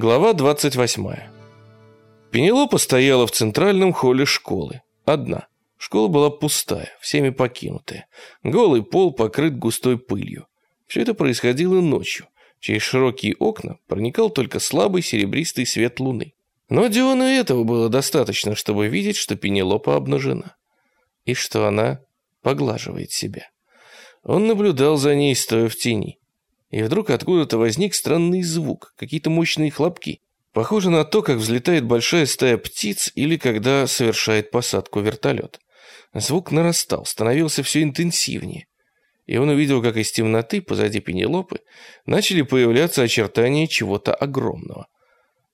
Глава 28. Пенелопа стояла в центральном холле школы. Одна. Школа была пустая, всеми покинутая. Голый пол покрыт густой пылью. Все это происходило ночью. Через широкие окна проникал только слабый серебристый свет луны. Но Диону этого было достаточно, чтобы видеть, что Пенелопа обнажена. И что она поглаживает себя. Он наблюдал за ней, стоя в тени. И вдруг откуда-то возник странный звук, какие-то мощные хлопки. Похоже на то, как взлетает большая стая птиц или когда совершает посадку вертолет. Звук нарастал, становился все интенсивнее. И он увидел, как из темноты позади Пенелопы начали появляться очертания чего-то огромного.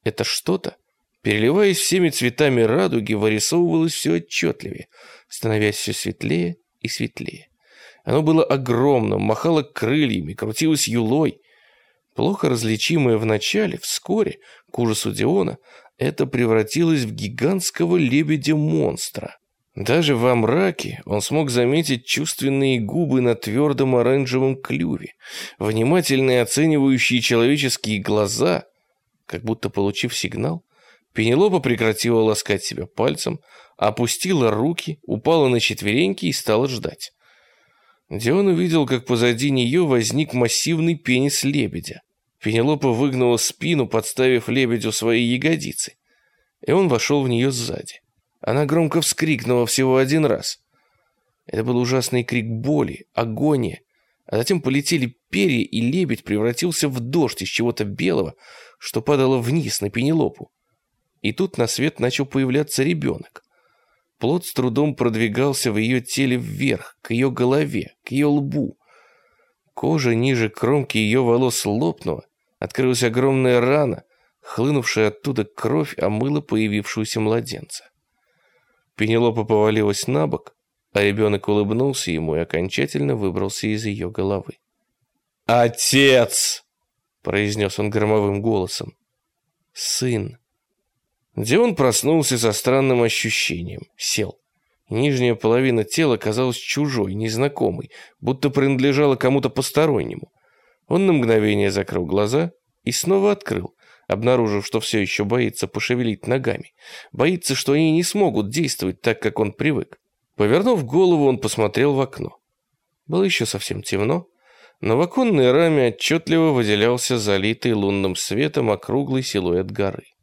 Это что-то, переливаясь всеми цветами радуги, вырисовывалось все отчетливее, становясь все светлее и светлее. Оно было огромным, махало крыльями, крутилось юлой. Плохо различимое вначале, вскоре, к ужасу Диона, это превратилось в гигантского лебедя-монстра. Даже во мраке он смог заметить чувственные губы на твердом оранжевом клюве, внимательные оценивающие человеческие глаза. Как будто получив сигнал, Пенелопа прекратила ласкать себя пальцем, опустила руки, упала на четвереньки и стала ждать. Дион увидел, как позади нее возник массивный пенис лебедя. Пенелопа выгнула спину, подставив лебедю свои ягодицы, и он вошел в нее сзади. Она громко вскрикнула всего один раз. Это был ужасный крик боли, агония, а затем полетели перья, и лебедь превратился в дождь из чего-то белого, что падало вниз на Пенелопу. И тут на свет начал появляться ребенок. Плод с трудом продвигался в ее теле вверх, к ее голове, к ее лбу. Кожа ниже кромки ее волос лопнула, открылась огромная рана, хлынувшая оттуда кровь омыла появившуюся младенца. Пенелопа повалилась на бок, а ребенок улыбнулся ему и окончательно выбрался из ее головы. «Отец!» — произнес он громовым голосом. «Сын!» Дион проснулся со странным ощущением, сел. Нижняя половина тела казалась чужой, незнакомой, будто принадлежала кому-то постороннему. Он на мгновение закрыл глаза и снова открыл, обнаружив, что все еще боится пошевелить ногами. Боится, что они не смогут действовать так, как он привык. Повернув голову, он посмотрел в окно. Было еще совсем темно, но в оконной раме отчетливо выделялся залитый лунным светом округлый силуэт горы.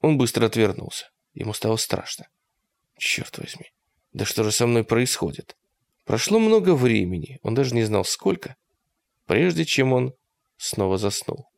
Он быстро отвернулся. Ему стало страшно. Черт возьми, да что же со мной происходит? Прошло много времени, он даже не знал сколько, прежде чем он снова заснул.